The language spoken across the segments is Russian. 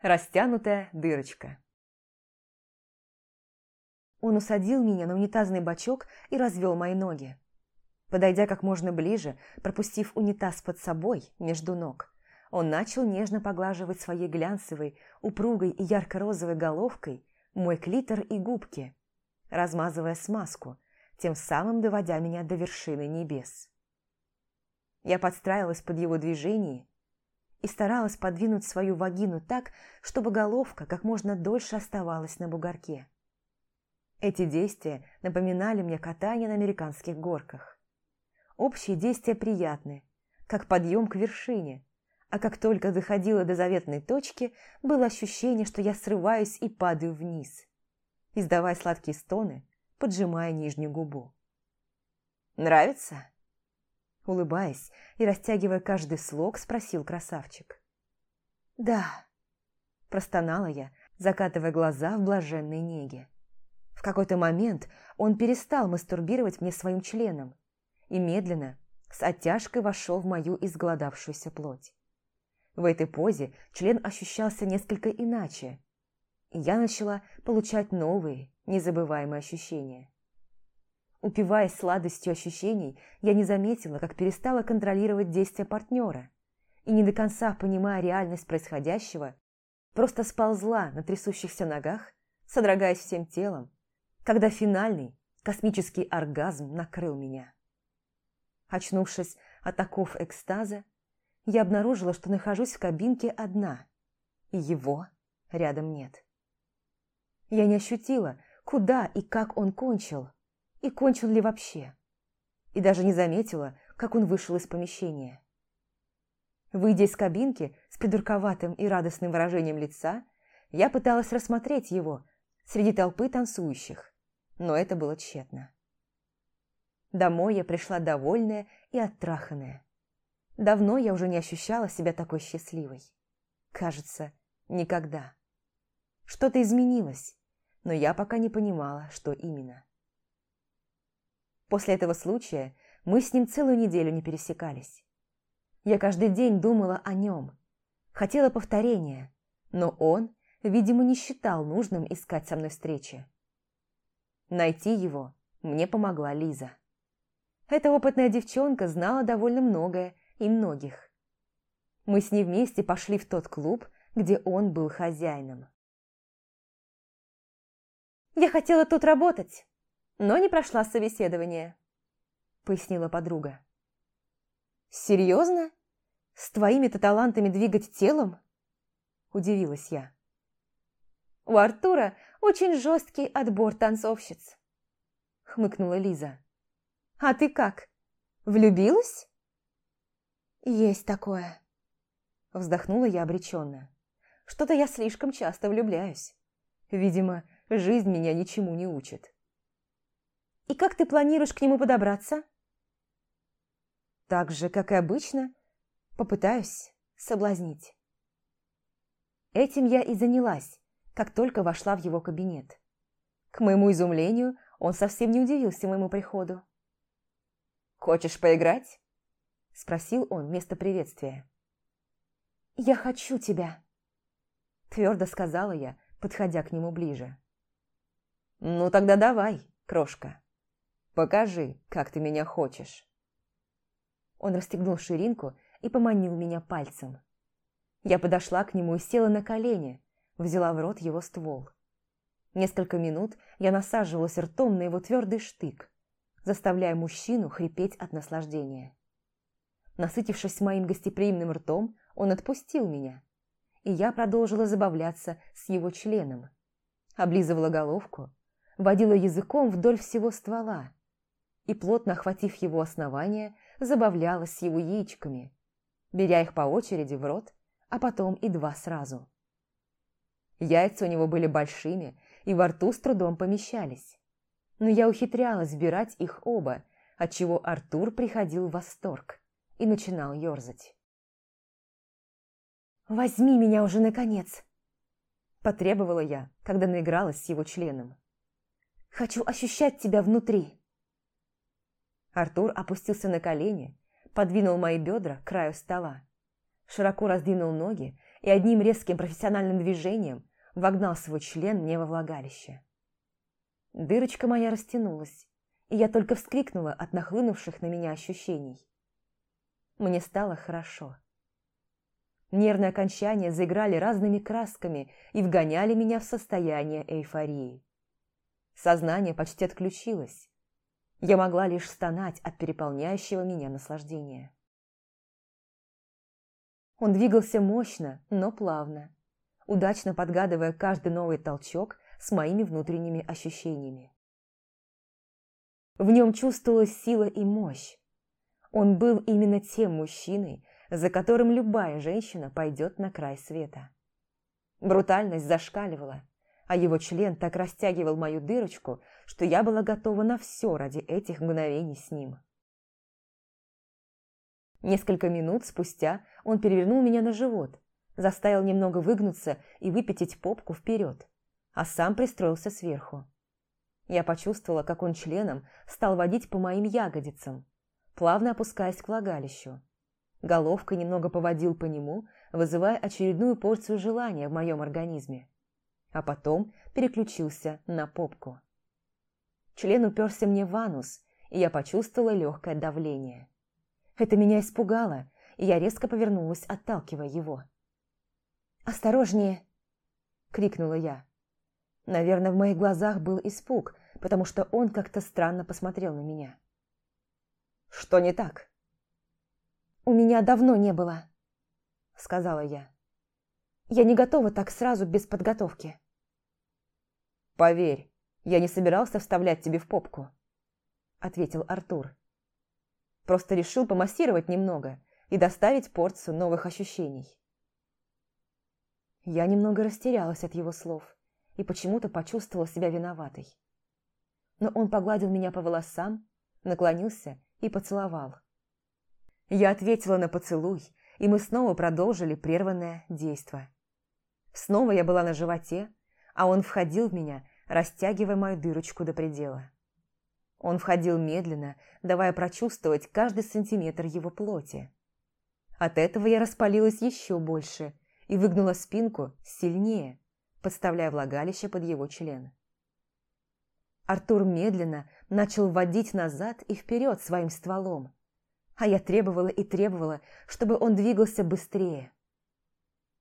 Растянутая дырочка. Он усадил меня на унитазный бачок и развел мои ноги. Подойдя как можно ближе, пропустив унитаз под собой между ног, он начал нежно поглаживать своей глянцевой, упругой и ярко-розовой головкой мой клитор и губки, размазывая смазку, тем самым доводя меня до вершины небес. Я подстраивалась под его движение и старалась подвинуть свою вагину так, чтобы головка как можно дольше оставалась на бугорке. Эти действия напоминали мне катание на американских горках. Общие действия приятны, как подъем к вершине, а как только доходила до заветной точки, было ощущение, что я срываюсь и падаю вниз, издавая сладкие стоны, поджимая нижнюю губу. «Нравится?» Улыбаясь и растягивая каждый слог, спросил красавчик. «Да», – простонала я, закатывая глаза в блаженной неге. В какой-то момент он перестал мастурбировать мне своим членом и медленно, с оттяжкой вошел в мою изголодавшуюся плоть. В этой позе член ощущался несколько иначе, и я начала получать новые, незабываемые ощущения. Упиваясь сладостью ощущений, я не заметила, как перестала контролировать действия партнера, и не до конца понимая реальность происходящего, просто сползла на трясущихся ногах, содрогаясь всем телом, когда финальный космический оргазм накрыл меня. Очнувшись от оков экстаза, я обнаружила, что нахожусь в кабинке одна, и его рядом нет. Я не ощутила, куда и как он кончил, и кончил ли вообще. И даже не заметила, как он вышел из помещения. Выйдя из кабинки с придурковатым и радостным выражением лица, я пыталась рассмотреть его среди толпы танцующих, но это было тщетно. Домой я пришла довольная и оттраханная. Давно я уже не ощущала себя такой счастливой. Кажется, никогда. Что-то изменилось, но я пока не понимала, что именно. После этого случая мы с ним целую неделю не пересекались. Я каждый день думала о нем, хотела повторения, но он, видимо, не считал нужным искать со мной встречи. Найти его мне помогла Лиза. Эта опытная девчонка знала довольно многое и многих. Мы с ней вместе пошли в тот клуб, где он был хозяином. «Я хотела тут работать», но не прошла собеседование», – пояснила подруга. «Серьезно? С твоими-то талантами двигать телом?» – удивилась я. «У Артура очень жесткий отбор танцовщиц», – хмыкнула Лиза. «А ты как, влюбилась?» «Есть такое», – вздохнула я обреченно. «Что-то я слишком часто влюбляюсь. Видимо, жизнь меня ничему не учит». И как ты планируешь к нему подобраться? Так же, как и обычно, попытаюсь соблазнить. Этим я и занялась, как только вошла в его кабинет. К моему изумлению, он совсем не удивился моему приходу. «Хочешь поиграть?» – спросил он вместо приветствия. «Я хочу тебя», – твердо сказала я, подходя к нему ближе. «Ну тогда давай, крошка». Покажи, как ты меня хочешь. Он расстегнул ширинку и поманил меня пальцем. Я подошла к нему и села на колени, взяла в рот его ствол. Несколько минут я насаживалась ртом на его твердый штык, заставляя мужчину хрипеть от наслаждения. Насытившись моим гостеприимным ртом, он отпустил меня, и я продолжила забавляться с его членом. Облизывала головку, водила языком вдоль всего ствола, и, плотно охватив его основание, забавлялась с его яичками, беря их по очереди в рот, а потом и два сразу. Яйца у него были большими и во рту с трудом помещались. Но я ухитрялась сбирать их оба, отчего Артур приходил в восторг и начинал ерзать. «Возьми меня уже, наконец!» Потребовала я, когда наигралась с его членом. «Хочу ощущать тебя внутри!» Артур опустился на колени, подвинул мои бедра к краю стола, широко раздвинул ноги и одним резким профессиональным движением вогнал свой член мне во влагалище. Дырочка моя растянулась, и я только вскрикнула от нахлынувших на меня ощущений. Мне стало хорошо. Нервные окончания заиграли разными красками и вгоняли меня в состояние эйфории. Сознание почти отключилось. Я могла лишь стонать от переполняющего меня наслаждения. Он двигался мощно, но плавно, удачно подгадывая каждый новый толчок с моими внутренними ощущениями. В нем чувствовалась сила и мощь. Он был именно тем мужчиной, за которым любая женщина пойдет на край света. Брутальность зашкаливала, а его член так растягивал мою дырочку, что я была готова на все ради этих мгновений с ним. Несколько минут спустя он перевернул меня на живот, заставил немного выгнуться и выпятить попку вперед, а сам пристроился сверху. Я почувствовала, как он членом стал водить по моим ягодицам, плавно опускаясь к влагалищу. Головкой немного поводил по нему, вызывая очередную порцию желания в моем организме. А потом переключился на попку. Член уперся мне в анус, и я почувствовала легкое давление. Это меня испугало, и я резко повернулась, отталкивая его. «Осторожнее!» – крикнула я. Наверное, в моих глазах был испуг, потому что он как-то странно посмотрел на меня. «Что не так?» «У меня давно не было», – сказала я. «Я не готова так сразу, без подготовки». «Поверь, я не собирался вставлять тебе в попку», – ответил Артур. «Просто решил помассировать немного и доставить порцию новых ощущений». Я немного растерялась от его слов и почему-то почувствовала себя виноватой. Но он погладил меня по волосам, наклонился и поцеловал. Я ответила на поцелуй, и мы снова продолжили прерванное действо. Снова я была на животе, а он входил в меня, растягивая мою дырочку до предела. Он входил медленно, давая прочувствовать каждый сантиметр его плоти. От этого я распалилась еще больше и выгнула спинку сильнее, подставляя влагалище под его член. Артур медленно начал вводить назад и вперед своим стволом, а я требовала и требовала, чтобы он двигался быстрее.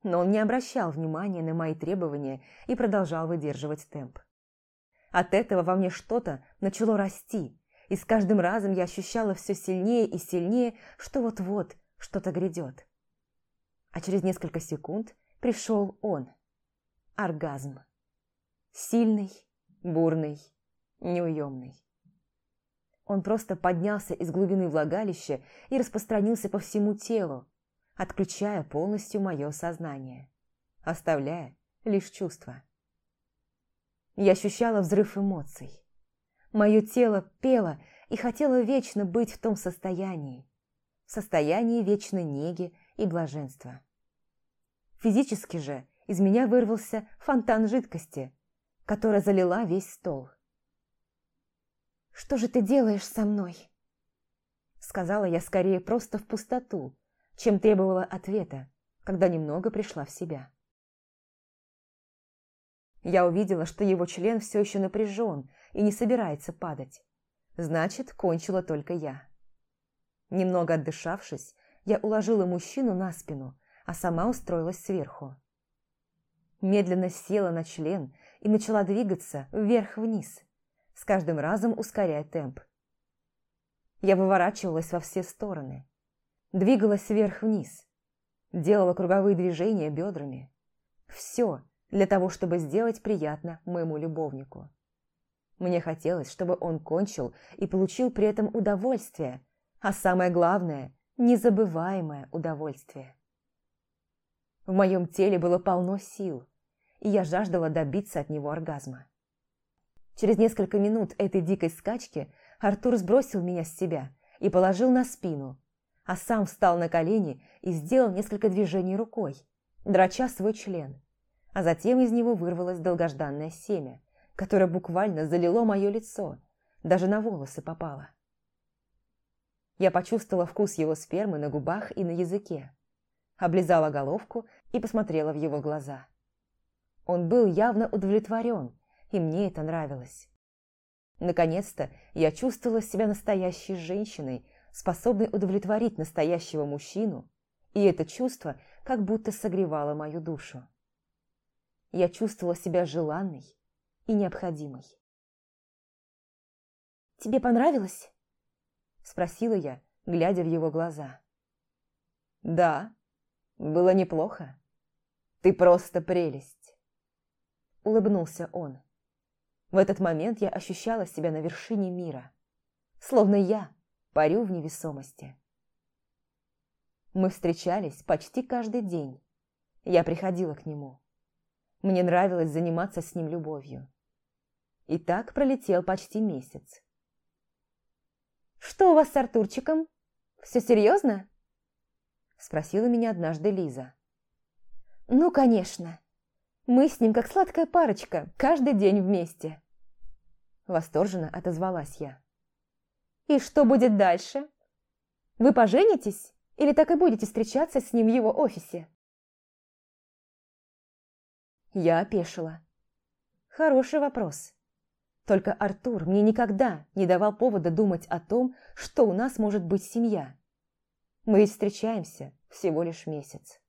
Но он не обращал внимания на мои требования и продолжал выдерживать темп. От этого во мне что-то начало расти, и с каждым разом я ощущала все сильнее и сильнее, что вот-вот что-то грядет а через несколько секунд пришел он. Оргазм. Сильный, бурный, неуемный. Он просто поднялся из глубины влагалища и распространился по всему телу, отключая полностью мое сознание, оставляя лишь чувства. Я ощущала взрыв эмоций. Мое тело пело и хотело вечно быть в том состоянии, в состоянии вечной неги и блаженства. Физически же из меня вырвался фонтан жидкости, которая залила весь стол. «Что же ты делаешь со мной?» Сказала я скорее просто в пустоту, чем требовала ответа, когда немного пришла в себя. Я увидела, что его член все еще напряжен и не собирается падать. Значит, кончила только я. Немного отдышавшись, я уложила мужчину на спину, а сама устроилась сверху. Медленно села на член и начала двигаться вверх-вниз, с каждым разом ускоряя темп. Я выворачивалась во все стороны, двигалась вверх-вниз, делала круговые движения бедрами. Все для того, чтобы сделать приятно моему любовнику. Мне хотелось, чтобы он кончил и получил при этом удовольствие, а самое главное – незабываемое удовольствие. В моем теле было полно сил, и я жаждала добиться от него оргазма. Через несколько минут этой дикой скачки Артур сбросил меня с себя и положил на спину, а сам встал на колени и сделал несколько движений рукой, драча свой член, а затем из него вырвалось долгожданное семя, которое буквально залило мое лицо, даже на волосы попало. Я почувствовала вкус его спермы на губах и на языке, облизала головку и посмотрела в его глаза. Он был явно удовлетворен, и мне это нравилось. Наконец-то я чувствовала себя настоящей женщиной, способной удовлетворить настоящего мужчину, и это чувство как будто согревало мою душу. Я чувствовала себя желанной и необходимой. «Тебе понравилось?» – спросила я, глядя в его глаза. «Да, было неплохо. Ты просто прелесть!» Улыбнулся он. В этот момент я ощущала себя на вершине мира, словно я парю в невесомости. Мы встречались почти каждый день. Я приходила к нему. Мне нравилось заниматься с ним любовью. И так пролетел почти месяц. «Что у вас с Артурчиком? Все серьезно?» Спросила меня однажды Лиза. «Ну, конечно. Мы с ним как сладкая парочка, каждый день вместе». Восторженно отозвалась я. «И что будет дальше? Вы поженитесь или так и будете встречаться с ним в его офисе?» Я опешила. Хороший вопрос. Только Артур мне никогда не давал повода думать о том, что у нас может быть семья. Мы ведь встречаемся всего лишь месяц.